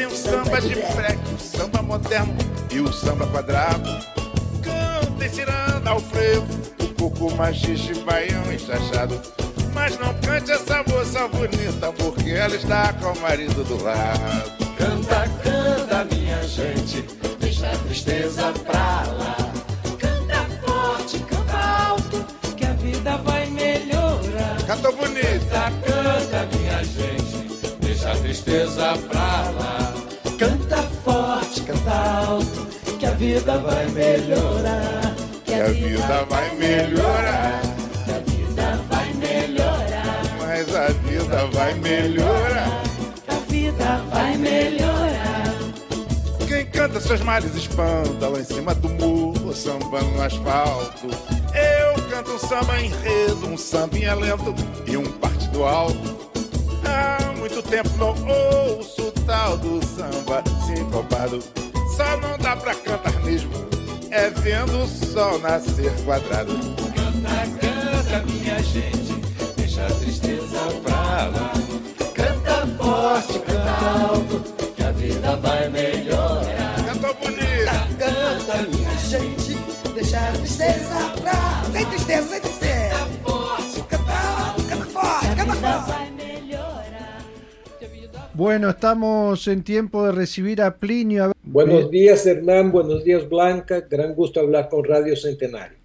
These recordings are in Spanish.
Cantem o samba de freque, o samba moderno e o samba quadrado. Cantem ciranda ao frevo, o coco machixe, baião e chachado. Mas não cante essa moça bonita, porque ela está com o marido do lado. Canta, canta, minha gente, deixa a tristeza pra lá. Canta forte, canta alto, que a vida vai melhorar. Cantou bonita. Canta, canta, minha gente, deixa a tristeza pra lá. Vida vai melhorar. Que a vida vai melhorar, Que a vida vai melhorar. mas a vida vai melhorar. Que a vida vai melhorar. Quem canta seus males espanta lá em cima do muro, samba no asfalto. Eu canto um samba enredo, um sambinha lento e um partido alto. Há muito tempo não ouço o tal do samba sincopado. Só não dá pra cantar mesmo, é vendo o sol nascer quadrado. Canta, canta, minha gente, deixa a tristeza pra lá. Canta forte, canta alto, que a vida vai melhorar. Cantou bonita. Canta, minha gente, deixa a tristeza pra lá. Sem tristeza, sem tristeza. Forte, Canta, canta forte, canta forte. vai melhorar. Que a vida Bueno, estamos en tiempo de recibir a Plinio. Buenos días Hernán, buenos días Blanca, gran gusto hablar con Radio Centenario.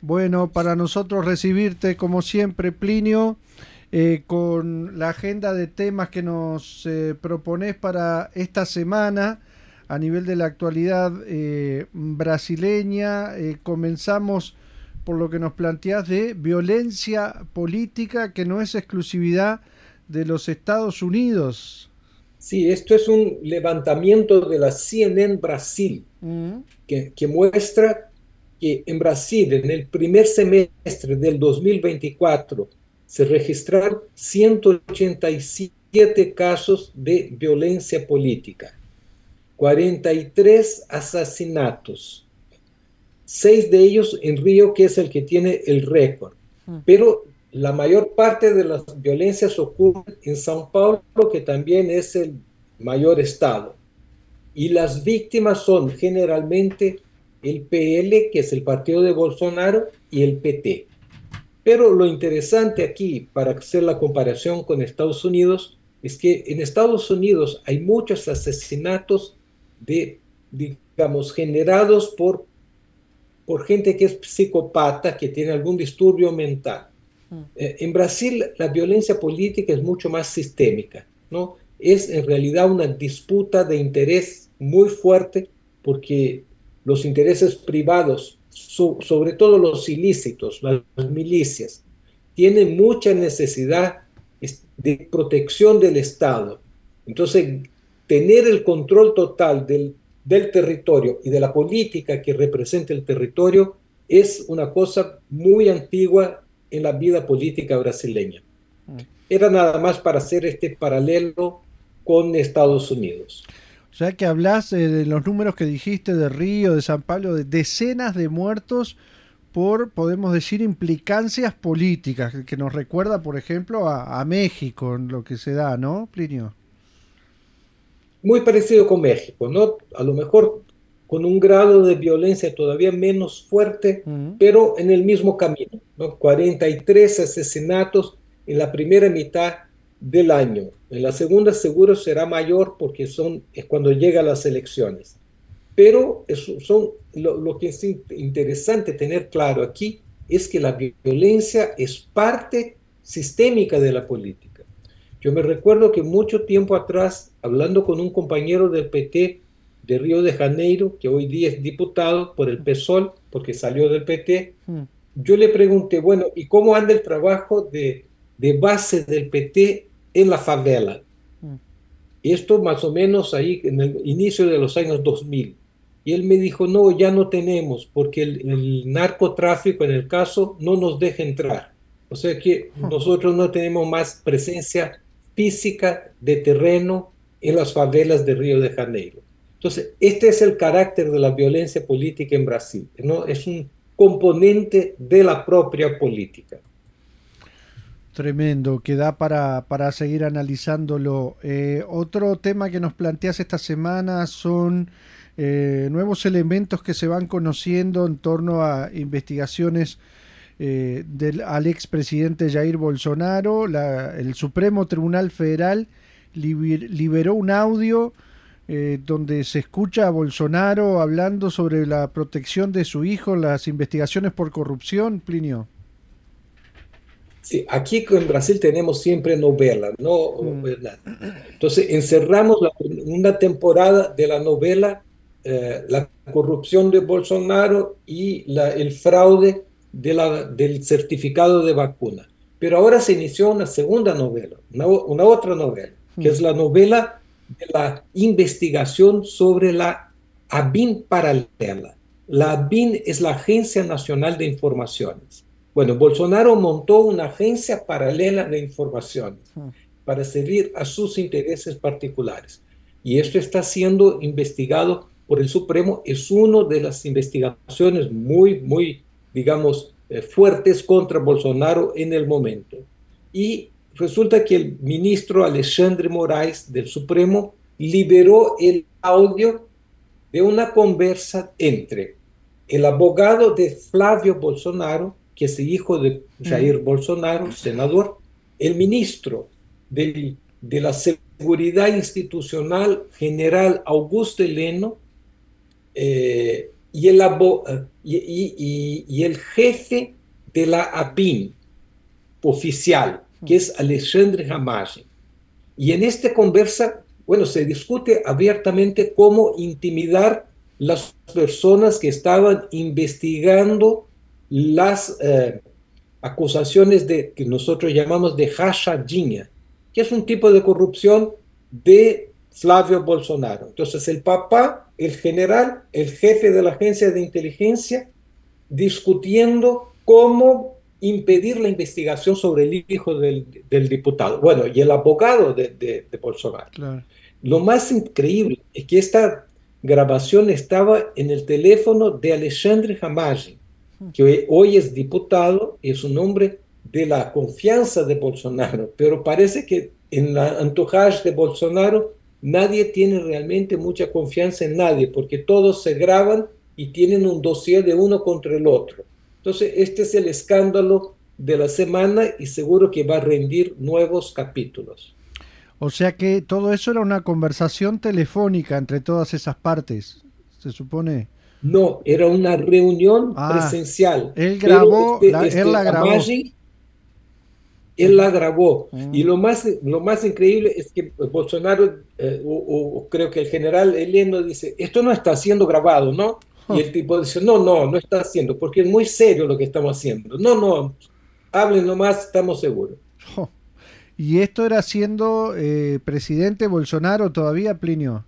Bueno, para nosotros recibirte como siempre, Plinio, eh, con la agenda de temas que nos eh, propones para esta semana a nivel de la actualidad eh, brasileña. Eh, comenzamos por lo que nos planteás de violencia política que no es exclusividad de los Estados Unidos. Sí, esto es un levantamiento de la CNN Brasil Mm, que, que muestra que en Brasil en el primer semestre del 2024 se registraron 187 casos de violencia política, 43 asesinatos, seis de ellos en Río, que es el que tiene el récord. Pero la mayor parte de las violencias ocurren en São Paulo, que también es el mayor estado. Y las víctimas son generalmente el PL, que es el partido de Bolsonaro, y el PT. Pero lo interesante aquí, para hacer la comparación con Estados Unidos, es que en Estados Unidos hay muchos asesinatos de, digamos, generados por, por gente que es psicopata, que tiene algún disturbio mental. Eh, en Brasil la violencia política es mucho más sistémica, ¿no? Es en realidad una disputa de interés muy fuerte porque los intereses privados, so- sobre todo los ilícitos, las milicias, tienen mucha necesidad es- de protección del Estado. Entonces, tener el control total del, del territorio y de la política que representa el territorio es una cosa muy antigua en la vida política brasileña. Era nada más para hacer este paralelo con Estados Unidos. O sea que hablas eh, de los números que dijiste de Río, de San Pablo, de decenas de muertos por, podemos decir, implicancias políticas, que nos recuerda, por ejemplo, a, a México, en lo que se da, ¿no, Plinio? Muy parecido con México, ¿no? A lo mejor con un grado de violencia todavía menos fuerte, Mm. pero en el mismo camino, ¿no? 43 asesinatos en la primera mitad del año. En la segunda seguro será mayor porque son, es cuando llegan las elecciones. Pero eso son, lo, lo que es in- interesante tener claro aquí es que la violencia es parte sistémica de la política. Yo me recuerdo que mucho tiempo atrás, hablando con un compañero del PT de Río de Janeiro, que hoy día es diputado por el PSOL, porque salió del PT, Mm. Yo le pregunté, bueno, ¿y cómo anda el trabajo de, de base del PT en la favela? Mm. Esto más o menos ahí en el inicio de los años 2000. Y él me dijo, no, ya no tenemos, porque el, el narcotráfico en el caso no nos deja entrar. O sea que nosotros no tenemos más presencia física de terreno en las favelas de Río de Janeiro. Entonces, este es el carácter de la violencia política en Brasil. ¿no? Es un componente de la propia política. Tremendo, que da para, para seguir analizándolo. Eh, otro tema que nos planteas esta semana son eh, nuevos elementos que se van conociendo en torno a investigaciones eh, del, al expresidente Jair Bolsonaro. El Supremo Tribunal Federal liber, liberó un audio eh, donde se escucha a Bolsonaro hablando sobre la protección de su hijo, las investigaciones por corrupción, Plinio. Sí, aquí en Brasil tenemos siempre novelas, ¿no? Mm. Entonces encerramos la, una temporada de la novela eh, La corrupción de Bolsonaro y la, el fraude de la, del certificado de vacuna. Pero ahora se inició una segunda novela, una, una otra novela, que mm. es la novela de la investigación sobre la ABIN paralela. La ABIN es la Agencia Nacional de Informaciones. Bueno, Bolsonaro montó una agencia paralela de informaciones para servir a sus intereses particulares. Y esto está siendo investigado por el Supremo. Es una de las investigaciones muy, muy, digamos, eh, fuertes contra Bolsonaro en el momento. Y resulta que el ministro Alexandre Moraes del Supremo liberó el audio de una conversa entre el abogado de Flavio Bolsonaro, que es hijo de Jair Bolsonaro, senador, el ministro de, de la Seguridad Institucional General Augusto Heleno eh, y, el y, y, y, el jefe de la ABIN oficial, que es Alexandre Ramage. Y en esta conversa, bueno, se discute abiertamente cómo intimidar las personas que estaban investigando las eh, acusaciones de que nosotros llamamos de rachadinha, que es un tipo de corrupción de Flavio Bolsonaro. Entonces el papá, el general, el jefe de la agencia de inteligencia, discutiendo cómo impedir la investigación sobre el hijo del, del diputado. Bueno, y el abogado de, de, de Bolsonaro. Claro. Lo más increíble es que esta grabación estaba en el teléfono de Alexandre Hamagi, que hoy es diputado, es un hombre de la confianza de Bolsonaro, pero parece que en la entourage de Bolsonaro nadie tiene realmente mucha confianza en nadie, porque todos se graban y tienen un dossier de uno contra el otro. Entonces, este es el escándalo de la semana y seguro que va a rendir nuevos capítulos. O sea que todo eso era una conversación telefónica entre todas esas partes, se supone. No, era una reunión ah, presencial. Él grabó, este, la, este, él la grabó. Amagi, él la grabó. Mm. Y lo más, lo más increíble es que Bolsonaro, eh, o, o, creo que el general Heleno dice, esto no está siendo grabado, ¿no? Y el tipo dice, no, no, no está haciendo, porque es muy serio lo que estamos haciendo. No, no, hablen nomás, estamos seguros. ¿Y esto era siendo eh, presidente Bolsonaro todavía, Plinio?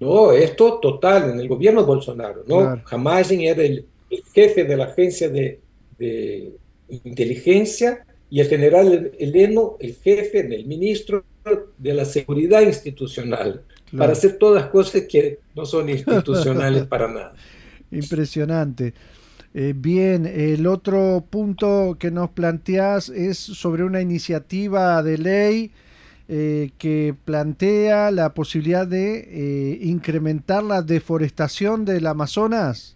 No, esto total, en el gobierno de Bolsonaro, ¿no? Claro. Jamás era el, el, jefe de la agencia de, de, inteligencia y el general Heleno, el jefe, el ministro de la seguridad institucional, claro. para hacer todas cosas que no son institucionales para nada. Impresionante. Eh, bien, el otro punto que nos planteas es sobre una iniciativa de ley eh, que plantea la posibilidad de eh, incrementar la deforestación del Amazonas.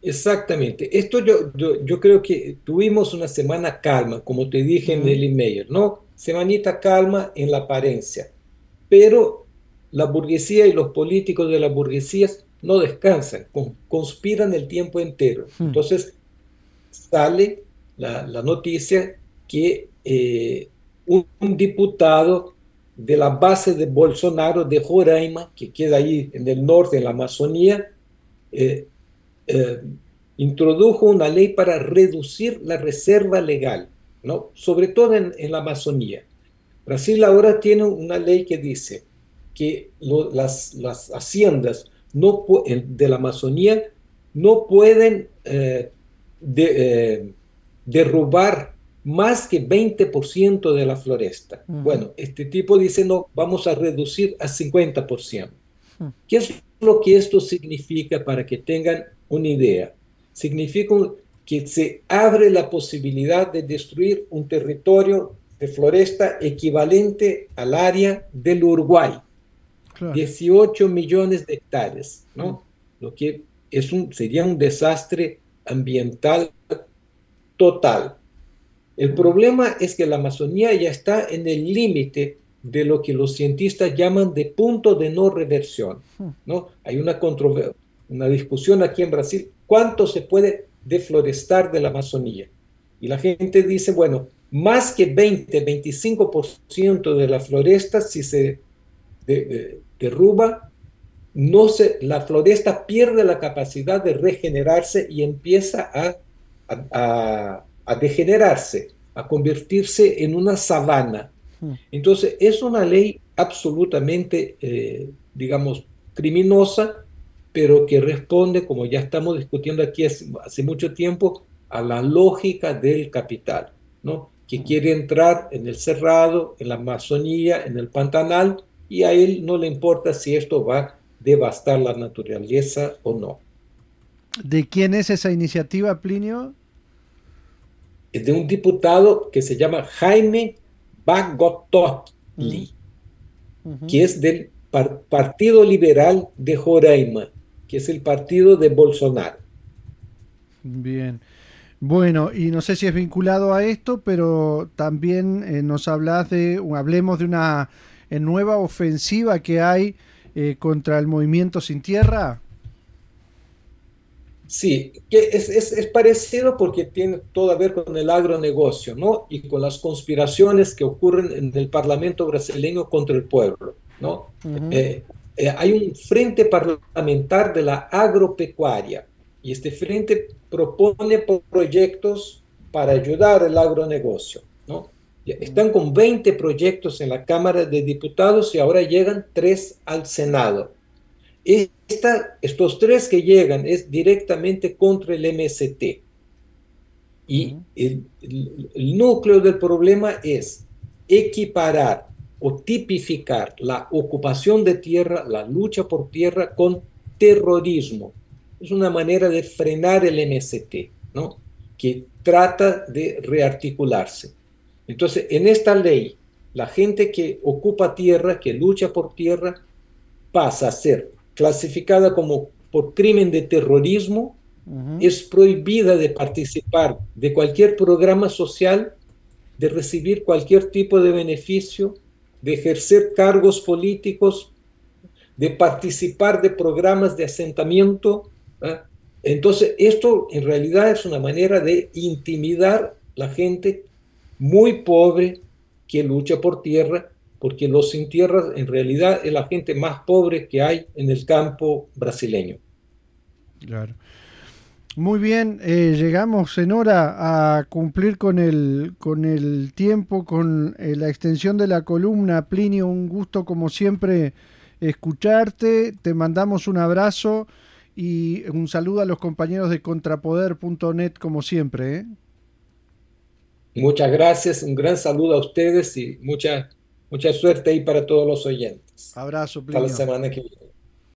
Exactamente. Esto yo, yo, yo, creo que tuvimos una semana calma, como te dije en el email, ¿no? Semanita calma en la apariencia. Pero la burguesía y los políticos de la burguesía no descansan, conspiran el tiempo entero. Entonces sale la, la noticia que eh, un, un, diputado de la base de Bolsonaro de Roraima, que queda ahí en el norte, en la Amazonía, eh, eh, introdujo una ley para reducir la reserva legal, ¿no? sobre todo en, en la Amazonía. Brasil ahora tiene una ley que dice que las, haciendas no, de la Amazonía no pueden eh, eh, derrubar más que 20% de la floresta. Bueno, este tipo dice, no, vamos a reducir a 50%. ¿Qué es lo que esto significa para que tengan una idea? Significa que se abre la posibilidad de destruir un territorio de floresta equivalente al área del Uruguay. 18 millones de hectáreas, ¿no? Lo que es un, sería un desastre ambiental total. El problema es que la Amazonía ya está en el límite de lo que los cientistas llaman de punto de no reversión. ¿no? Hay una, una discusión aquí en Brasil, ¿cuánto se puede deflorestar de la Amazonía? Y la gente dice, bueno, más que 20, 25% de la floresta, si se derruba, no se, la floresta pierde la capacidad de regenerarse y empieza a, a degenerarse, a convertirse en una sabana entonces, es una ley absolutamente, eh, digamos, criminosa, pero que responde, como ya estamos discutiendo aquí hace, mucho tiempo, a la lógica del capital, ¿no? Que quiere entrar en el cerrado, en la Amazonía, en el Pantanal, y a él no le importa si esto va a devastar la naturaleza o no. ¿De quién es esa iniciativa, Plinio? Es de un diputado que se llama Jaime Bagototli, que es del Partido Liberal de Roraima, que es el partido de Bolsonaro. Bien. Bueno, y no sé si es vinculado a esto, pero también eh, nos hablas de, hablemos de una eh, nueva ofensiva que hay eh, contra el movimiento sin tierra. Sí, que es, es, parecido porque tiene todo a ver con el agronegocio, ¿no? Y con las conspiraciones que ocurren en el Parlamento brasileño contra el pueblo, ¿no? Hay un frente parlamentar de la agropecuaria y este frente propone proyectos para ayudar al agronegocio, ¿no? Están con 20 proyectos en la Cámara de Diputados y ahora llegan tres al Senado estos tres que llegan es directamente contra el MST. Y el, núcleo del problema es equiparar o tipificar la ocupación de tierra, la lucha por tierra con terrorismo. Es una manera de frenar el MST, ¿no? que trata de rearticularse. Entonces, en esta ley, la gente que ocupa tierra, que lucha por tierra, pasa a ser clasificada como por crimen de terrorismo, es prohibida de participar de cualquier programa social, de recibir cualquier tipo de beneficio, de ejercer cargos políticos, de participar de programas de asentamiento. Entonces, esto en realidad es una manera de intimidar la gente muy pobre que lucha por tierra porque los sin tierra en realidad es la gente más pobre que hay en el campo brasileño. Claro. Muy bien, eh, llegamos en hora a cumplir con el, con el tiempo, con eh, la extensión de la columna. Plinio, un gusto como siempre escucharte. Te mandamos un abrazo y un saludo a los compañeros de contrapoder.net como siempre. ¿eh? Muchas gracias, un gran saludo a ustedes y muchas Mucha suerte ahí para todos los oyentes. Abrazo, Plinio. Hasta la semana que viene.